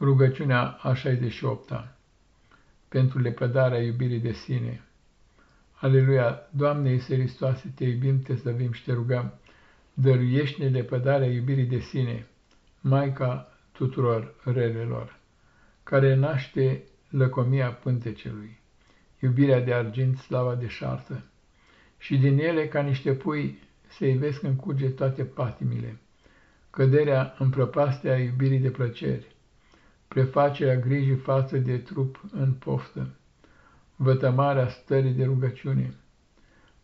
Rugăciunea a 68-a Pentru lepădarea iubirii de sine. Aleluia! Doamne Iisuse Hristoase, te iubim, te slăvim și te rugăm. Dăruiește-ne lepădarea iubirii de sine, Maica tuturor relelor, care naște lăcomia pântecelui, iubirea de argint, slava de șartă, și din ele, ca niște pui, se ivesc în curge toate patimile, căderea în prăpastea iubirii de plăceri, prefacerea grijii față de trup în poftă, vătămarea stării de rugăciune.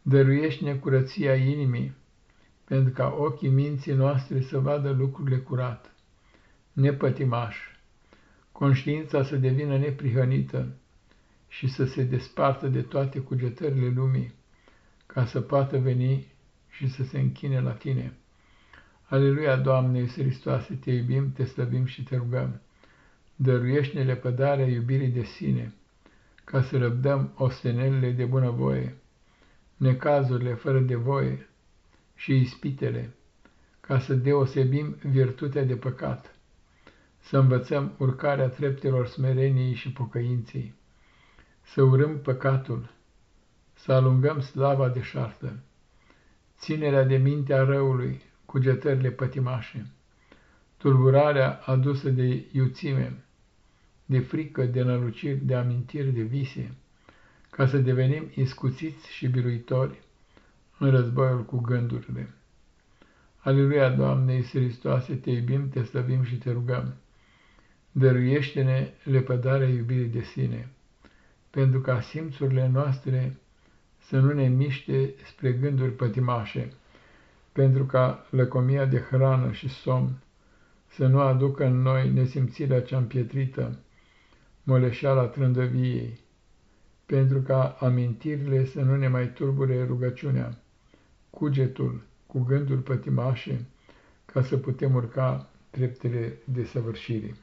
Dăruiește-ne curăția inimii, pentru ca ochii minții noastre să vadă lucrurile curat, nepătimaș, conștiința să devină neprihănită și să se despartă de toate cugetările lumii, ca să poată veni și să se închine la tine. Aleluia, Doamne Iisus Hristoase, te iubim, te slăbim și te rugăm dăruiește-ne lepădarea iubirii de sine, ca să răbdăm ostenelele de bunăvoie, necazurile fără de voie și ispitele, ca să deosebim virtutea de păcat, să învățăm urcarea treptelor smereniei și pocăinței, să urâm păcatul, să alungăm slava de șartă, ținerea de minte a răului, cugetările pătimașe, tulburarea adusă de iuțime, de frică, de năluciri, de amintiri, de vise, ca să devenim iscuțiți și biruitori în războiul cu gândurile. Aleluia, Doamne, Iisus Hristoase, te iubim, te slăvim și te rugăm. Dăruiește-ne lepădarea iubirii de sine, pentru ca simțurile noastre să nu ne miște spre gânduri pătimașe, pentru ca lăcomia de hrană și somn să nu aducă în noi nesimțirea cea împietrită, moleșeala trândăviei, pentru ca amintirile să nu ne mai turbure rugăciunea, cugetul cu gânduri pătimașe, ca să putem urca treptele de săvârșire.